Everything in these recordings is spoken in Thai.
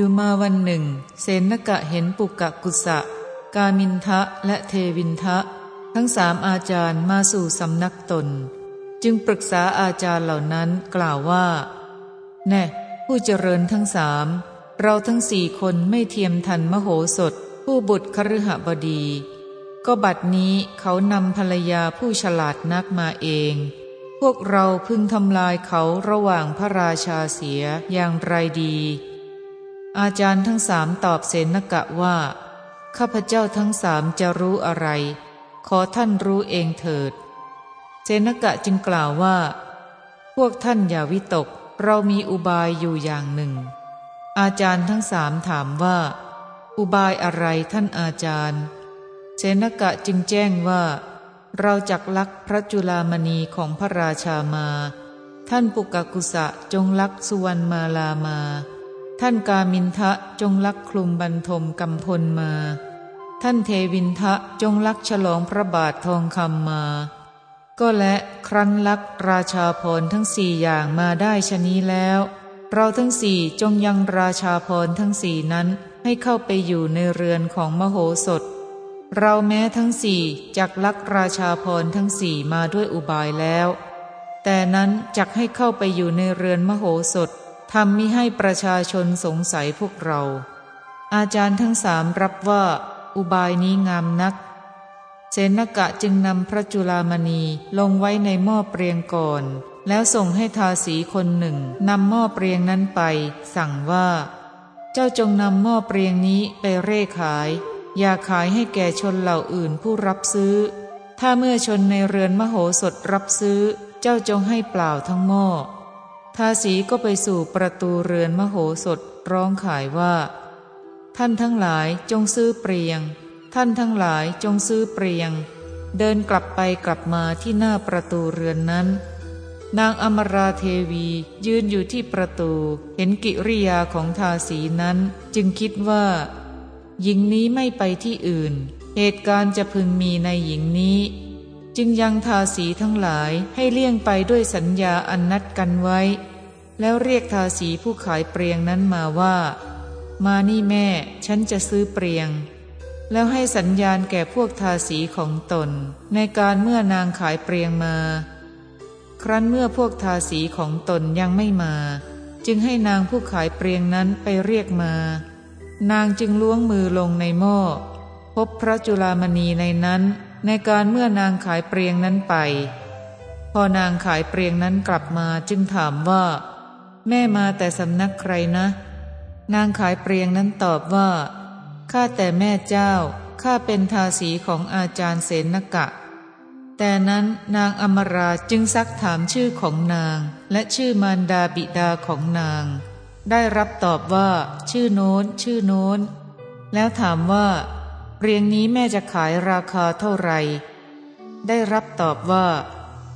อยู่มาวันหนึ่ง เสนกะเห็นปุกะกุสะ กามินทะและเทวินทะ ทั้งสามอาจารย์มาสู่สำนักตน จึงปรึกษาอาจารย์เหล่านั้นกล่าวว่า แน่ผู้เจริญทั้งสามเราทั้งสี่คนไม่เทียมทันมโหสถ ผู้บุตรคฤหบดี ก็บัดนี้เขานำภรรยาผู้ฉลาดนักมาเอง พวกเราพึงทำลายเขาระหว่างพระราชาเสียอย่างไรดี อาจารย์ทั้งสามตอบเสนกะว่า ข้าพเจ้าทั้งสามจะรู้อะไร ขอท่านรู้เองเถิด เสนกะจึงกล่าวว่า พวกท่านอย่าวิตก เรามีอุบายอยู่อย่างหนึ่ง อาจารย์ทั้งสามถามว่า อุบายอะไรท่านอาจารย์ เสนกะจึงแจ้งว่า เราจักลักพระจุลามณีของพระราชามา ท่านปุกกุสะจงลักสุวรรณมาลามา ท่านกามินทะจงลักคลุมบรรทมกำพลมา ท่านเทวินทะจงลักฉลองพระบาททองคำมา ก็และครั้นลักราชาพรทั้งสี่อย่างมาได้ชนี้แล้ว เราทั้งสี่จงยังราชาพรทั้งสี่นั้นให้เข้าไปอยู่ในเรือนของมโหสถ เราแม้ทั้งสี่จักลักราชาพรทั้งสี่มาด้วยอุบายแล้ว แต่นั้นจักให้เข้าไปอยู่ในเรือนมโหสถ ทำมิให้ประชาชนสงสัยพวกเรา อาจารย์ทั้งสามรับว่า อุบายนี้งามนัก เสนกะจึงนำพระจุลามณีลงไว้ในหม้อเปรียงก่อน แล้วส่งให้ทาสีคนหนึ่งนำหม้อเปรียงนั้นไป สั่งว่า เจ้าจงนำหม้อเปรียงนี้ไปเร่ขาย อย่าขายให้แก่ชนเหล่าอื่นผู้รับซื้อ ถ้าเมื่อชนในเรือนมโหสถรับซื้อ เจ้าจงให้เปล่าทั้งหม้อ ทาสีก็ไปสู่ประตูเรือนมโหสถร้องขายว่า ท่านทั้งหลายจงซื้อเปรียง ท่านทั้งหลายจงซื้อเปรียง เดินกลับไปกลับมาที่หน้าประตูเรือนนั้น นางอมราเทวียืนอยู่ที่ประตู เห็นกิริยาของทาสีนั้น จึงคิดว่า หญิงนี้ไม่ไปที่อื่น เหตุการณ์จะพึงมีในหญิงนี้ จึงยังทาสีทั้งหลายให้เลี่ยงไปด้วยสัญญาอันนัดกันไว้ แล้วเรียกทาสีผู้ขายเปรียงนั้นมาว่า มานี่แม่ ฉันจะซื้อเปรียง แล้วให้สัญญาณแก่พวกทาสีของตน ในการเมื่อนางขายเปรียงมา ครั้นเมื่อพวกทาสีของตนยังไม่มา จึงให้นางผู้ขายเปรียงนั้นไปเรียกมา นางจึงล้วงมือลงในหม้อพบพระจุลามณีในนั้น ในการเมื่อนางขายเปรียงนั้นไป พอนางขายเปรียงนั้นกลับมาจึงถามว่า แม่มาแต่สำนักใครนะ นางขายเปรียงนั้นตอบว่าข้าแต่แม่เจ้าข้าเป็นทาสีของอาจารย์เสนกะ แต่นั้นนางอมราจึงซักถามชื่อของนาง และชื่อมารดาบิดาของนาง ได้รับตอบว่า ชื่อโน้น ชื่อโน้น แล้วถามว่า เรียงนี้แม่จะขายราคาเท่าไหร่ได้รับตอบว่า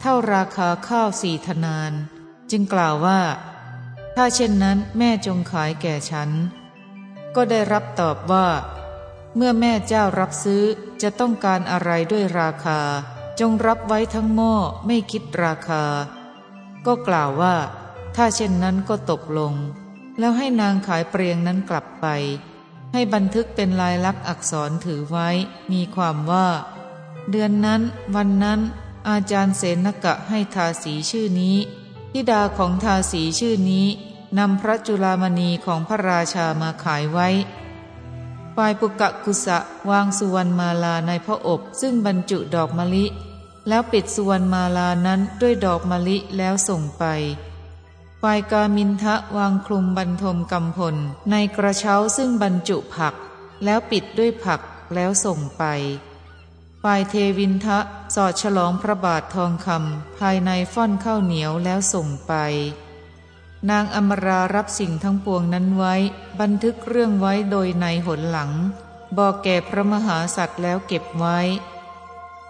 เท่าราคาข้าวสี่ธนาน จึงกล่าวว่า ถ้าเช่นนั้นแม่จงขายแก่ฉัน ก็ได้รับตอบว่า เมื่อแม่เจ้ารับซื้อจะต้องการอะไรด้วยราคา จงรับไว้ทั้งหม้อไม่คิดราคา ก็กล่าวว่า ถ้าเช่นนั้นก็ตกลง แล้วให้นางขายเปรียงนั้นกลับไป ให้บันทึกเป็นลายลักษณ์อักษรถือไว้ มีความว่า เดือนนั้น วันนั้น อาจารย์เสนกะให้ทาสีชื่อนี้ทิดาของทาสีชื่อนี้นำพระจุลามณีของพระราชามาขายไว้ฝ่ายปุกะกุสะวางสุวรรณมาลาในพระอบซึ่งบรรจุดอกมะลิ แล้วปิดสุวรรณมาลานั้นด้วยดอกมะลิแล้วส่งไป ฝ่ายกามินทะวางคลุมบรรทมกำพลในกระเช้าซึ่งบรรจุผัก แล้วปิดด้วยผักแล้วส่งไป ฝ่ายเทวินทะสอดฉลองพระบาททองคำภายในฟ่อนข้าวเหนียวแล้วส่งไป นางอมรารับสิ่งทั้งปวงนั้นไว้ บันทึกเรื่องไว้โดยในหนหลัง บอกแก่พระมหาสัตว์แล้วเก็บไว้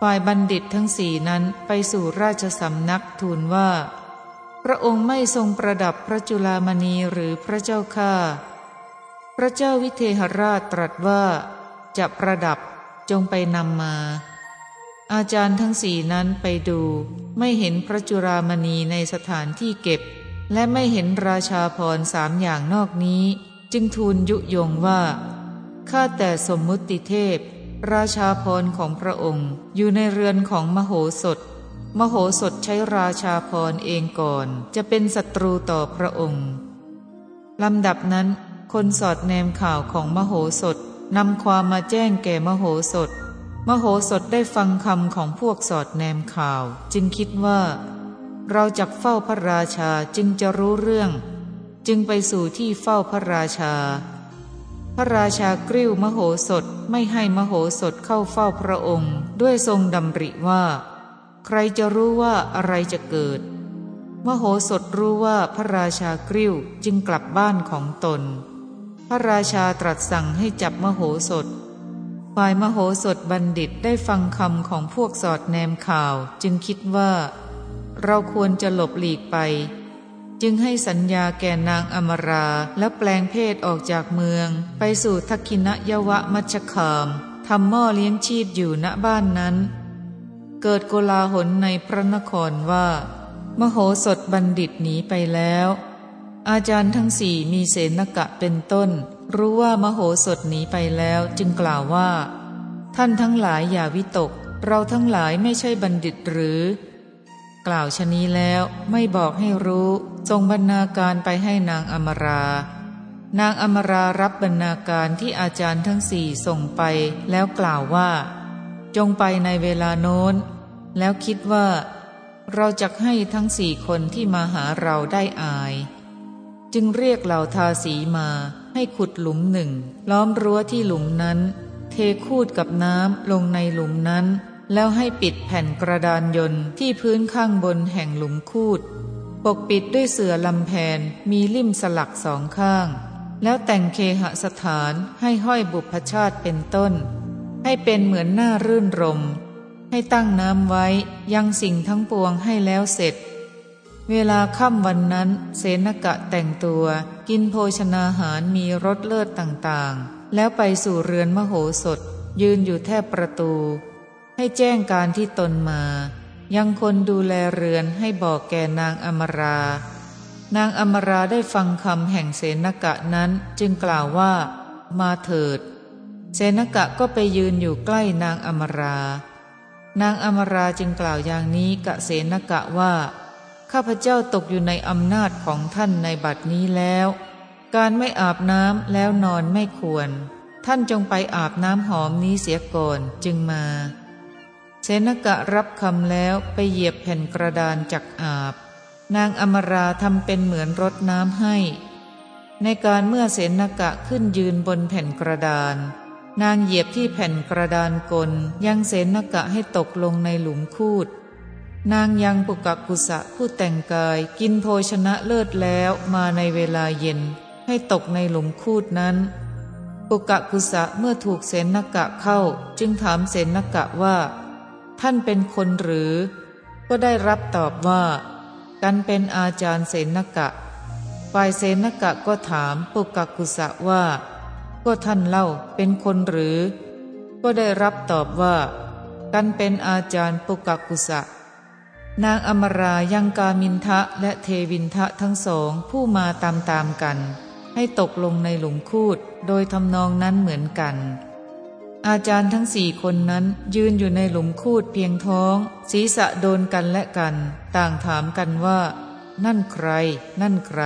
ฝ่ายบัณฑิตทั้งสี่นั้นไปสู่ราชสำนักทูลว่า พระองค์ไม่ทรงประดับพระจุลามณีหรือพระเจ้าข้าพระเจ้าวิเทหราชตรัสว่า จะประดับจงไปนำมา อาจารย์ทั้งสี่นั้นไปดู ไม่เห็นพระจุลามณีในสถานที่เก็บ และไม่เห็นราชาพรสามอย่างนอกนี้ จึงทูลยุยงว่าข้าแต่สมมุติเทพ ราชาพรของพระองค์อยู่ในเรือนของมโหสถ มโหสถใช้ราชาพรเองก่อนจะเป็นศัตรูต่อพระองค์ลำดับนั้น คนสอดแนมข่าวของมโหสถนำความมาแจ้งแก่มโหสถ มโหสถได้ฟังคำของพวกสอดแนมข่าว จึงคิดว่า เราจักเฝ้าพระราชาจึงจะรู้เรื่อง จึงไปสู่ที่เฝ้าพระราชา พระราชากริ้วมโหสถไม่ให้มโหสถเข้าเฝ้าพระองค์ ด้วยทรงดำริว่า รจะรู้ว่าอะไรจะเกิด มโหสถรู้ว่าพระราชากริ้วจึงกลับบ้านของตน พระราชาตรัสสั่งให้จับมโหสถ ฝ่ายมโหสถบัณฑิตได้ฟังคำของพวกสอดแนมข่าวจึงคิดว่า เราควรจะหลบหลีกไป จึงให้สัญญาแก่นางอมราและแปลงเพศออกจากเมือง ไปสู่ทักขินยวะมัชคามทำหม้อเลี้ยงชีพอยู่ณบ้านนั้น เกิดโกลาหลในพระนครว่า มโหสถบัณฑิตหนีไปแล้ว อาจารย์ทั้งสี่มีเสนกะเป็นต้น รู้ว่ามโหสถหนีไปแล้วจึงกล่าวว่า ท่านทั้งหลายอย่าวิตก เราทั้งหลายไม่ใช่บัณฑิตหรือ กล่าวชนี้แล้วไม่บอกให้รู้ ทรงบรรณาการไปให้นางอมรานางอมรารับบรรณาการที่อาจารย์ทั้งสี่ส่งไปแล้วกล่าวว่า จงไปในเวลาโน้น แล้วคิดว่า เราจะให้ทั้งสี่คนที่มาหาเราได้อาย จึงเรียกเหล่าทาสีมาให้ขุดหลุมหนึ่ง ล้อมรั้วที่หลุมนั้น เทคูดกับน้ำลงในหลุมนั้น แล้วให้ปิดแผ่นกระดานยนต์ที่พื้นข้างบนแห่งหลุมคูด ปกปิดด้วยเสื่อลำแพนมีลิ่มสลักสองข้าง แล้วแต่งเคหสถานให้ห้อยบุพชาติเป็นต้น ให้เป็นเหมือนหน้ารื่นรม ให้ตั้งน้ำไว้ยังสิ่งทั้งปวงให้แล้วเสร็จ เวลาค่ำวันนั้นเสนกะแต่งตัวกินโภชนาหารมีรสเลิศต่างๆ แล้วไปสู่เรือนมโหสถ ยืนอยู่แทบประตู ให้แจ้งการที่ตนมา ยังคนดูแลเรือนให้บอกแก่นางอมรา นางอมราได้ฟังคำแห่งเสนกะนั้นจึงกล่าวว่า มาเถิด เสนกะก็ไปยืนอยู่ใกล้นางอมรา นางอมราจึงกล่าวอย่างนี้กะเสนกะว่า ข้าพเจ้าตกอยู่ในอำนาจของท่านในบัดนี้แล้ว การไม่อาบน้ำแล้วนอนไม่ควร ท่านจงไปอาบน้ำหอมนี้เสียก่อนจึงมา เสนกะรับคำแล้วไปเหยียบแผ่นกระดานจักอาบ นางอมราทำเป็นเหมือนรดน้ำให้ ในการเมื่อเสนกะขึ้นยืนบนแผ่นกระดาน นางเหยียบที่แผ่นกระดานกลยังเสนกะให้ตกลงในหลุมคูด นางยังปุกกุสะผู้แต่งกายกินโภชนะเลิศแล้วมาในเวลาเย็น ให้ตกในหลุมคูดนั้น ปุกกุสะเมื่อถูกเสนกะเข้า จึงถามเสนกะว่า ท่านเป็นคนหรือ ก็ได้รับตอบว่า กันเป็นอาจารย์เสนกะ ฝ่ายเสนกะก็ถามปุกกุสะว่า ก็ท่านเล่าเป็นคนหรือ ก็ได้รับตอบว่า กันเป็นอาจารย์ปุกกุสะ นางอมรายังกามินทะและเทวินทะทั้งสองผู้มาตามตามกัน ให้ตกลงในหลุมคูดโดยทำนองนั้นเหมือนกัน อาจารย์ทั้งสี่คนนั้นยืนอยู่ในหลุมคูดเพียงท้อง ศีรษะโดนกันและกัน ต่างถามกันว่า นั่นใคร นั่นใคร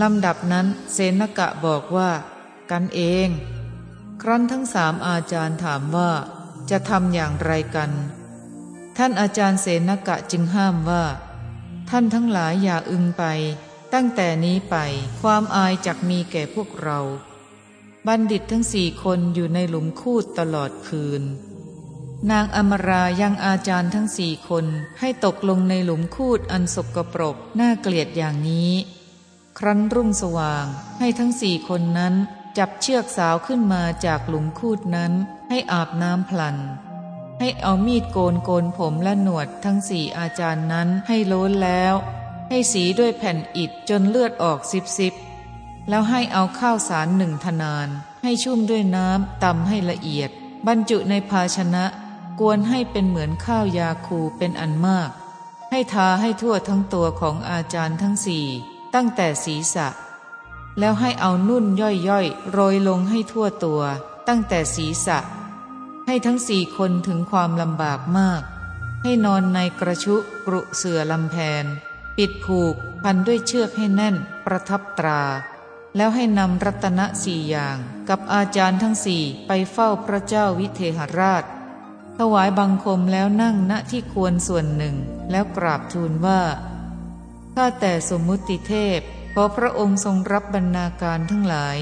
ลำดับนั้นเซนกะบอกว่า กันเอง ครั้นทั้งสามอาจารย์ถามว่าจะทำอย่างไรกัน ท่านอาจารย์เสนกะจึงห้ามว่า ท่านทั้งหลายอย่าอึงไป ตั้งแต่นี้ไปความอายจักมีแก่พวกเรา บัณฑิตทั้งสี่คนอยู่ในหลุมคูดตลอดคืน นางอมรายังอาจารย์ทั้งสี่คนให้ตกลงในหลุมคูดอันสกปรกน่าเกลียดอย่างนี้ ครั้นรุ่งสว่างให้ทั้งสี่คนนั้น จับเชือกสาวขึ้นมาจากหลุมคูดนั้น ให้อาบน้ำพลัน ให้เอามีดโกนโกนผมและหนวดทั้งสี่อาจารย์นั้นให้โล้นแล้ว ให้สีด้วยแผ่นอิฐจนเลือดออกซิบซิบแล้วให้เอาข้าวสารหนึ่งทนาน ให้ชุ่มด้วยน้ำตำให้ละเอียด บรรจุในภาชนะ กวนให้เป็นเหมือนข้าวยาคูเป็นอันมาก ให้ทาให้ทั่วทั้งตัวของอาจารย์ทั้งสี่ตั้งแต่ศีรษะ แล้วให้เอานุ่นย่อยๆ โรยลงให้ทั่วตัว ตั้งแต่ศีรษะ ให้ทั้งสี่คนถึงความลำบากมาก ให้นอนในกระชุกรุเสือลำแพน ปิดผูกพันด้วยเชือกให้แน่นประทับตรา แล้วให้นำรัตนสี่อย่างกับอาจารย์ทั้งสี่ไปเฝ้าพระเจ้าวิเทหราช ถวายบังคมแล้วนั่งณที่ควรส่วนหนึ่ง แล้วกราบทูลว่าข้าแต่สมมุติเทพ ขอพระองค์ทรงรับบรรณาการทั้งหลาย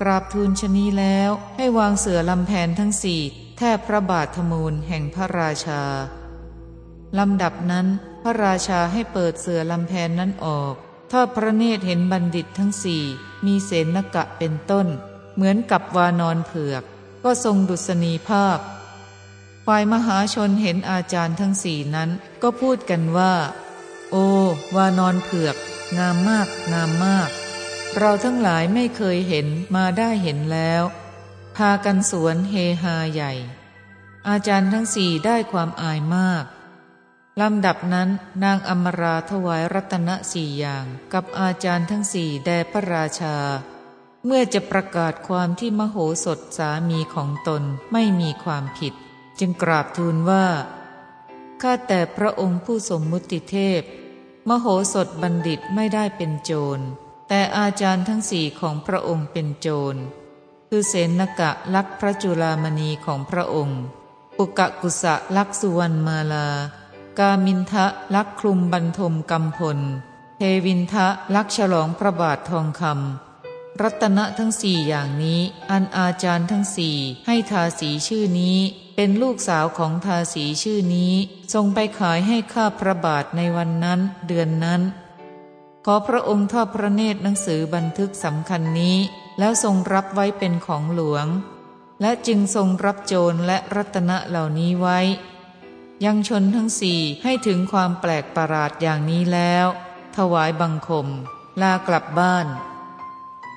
กราบทูลชนีแล้วให้วางเสือลำแผนทั้งสี่แทบพระบาทธมูลแห่งพระราชา ลำดับนั้นพระราชาให้เปิดเสือลำแผนนั้นออกทอดพระเนตรเห็นบัณฑิตทั้งสี่มีเสนกะเป็นต้น เหมือนกับวานอนเผือก ก็ทรงดุษณีภาพฝ่ายมหาชนเห็นอาจารย์ทั้งสี่นั้นก็พูดกันว่า โอ้วานอนเผือก งามมากงามมาก เราทั้งหลายไม่เคยเห็นมาได้เห็นแล้ว พากันสวนเฮฮาใหญ่ อาจารย์ทั้งสี่ได้ความอายมากลำดับนั้นนางอมราถวายรัตนสี่อย่างกับอาจารย์ทั้งสี่แด่พระราชา เมื่อจะประกาศความที่มโหสถสามีของตนไม่มีความผิด จึงกราบทูลว่า ข้าแต่พระองค์ผู้สมมุติเทพ มโหสถบัณฑิตไม่ได้เป็นโจร แต่อาจารย์ทั้งสี่ของพระองค์เป็นโจร คือเสนกะลักพระจุลามณีของพระองค์ปุกะกุสะลักสุวรรณมาลา กามินทะลักคลุมบรรทมกำพล เทวินทะลักฉลองพระบาททองคำรัตนะทั้งสี่อย่างนี้ อันอาจารย์ทั้งสี่ให้ทาสีชื่อนี้ เป็นลูกสาวของทาสีชื่อนี้ ทรงไปขายให้ข้าพระบาทในวันนั้นเดือนนั้น ขอพระองค์ทอดพระเนตรหนังสือบันทึกสำคัญนี้ แล้วทรงรับไว้เป็นของหลวง และจึงทรงรับโจรและรัตนะเหล่านี้ไว้ ยังชนทั้งสี่ให้ถึงความแปลกประหลาดอย่างนี้แล้ว ถวายบังคม ลากลับบ้าน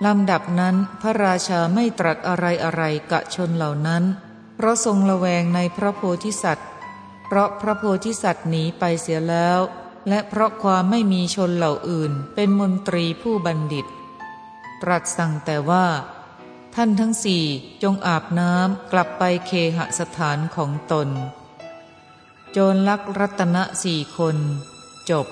ลำดับนั้นพระราชาไม่ตรัสอะไรอะไรกะชนเหล่านั้น เพราะทรงระแวงในพระโพธิสัตว์ เพราะพระโพธิสัตว์หนีไปเสียแล้ว และเพราะความไม่มีชนเหล่าอื่น เป็นมนตรีผู้บัณฑิต ตรัสสั่งแต่ว่า ท่านทั้งสี่จงอาบน้ำกลับไปเคหสถานของตน โจรลักรัตนะสี่คน จบ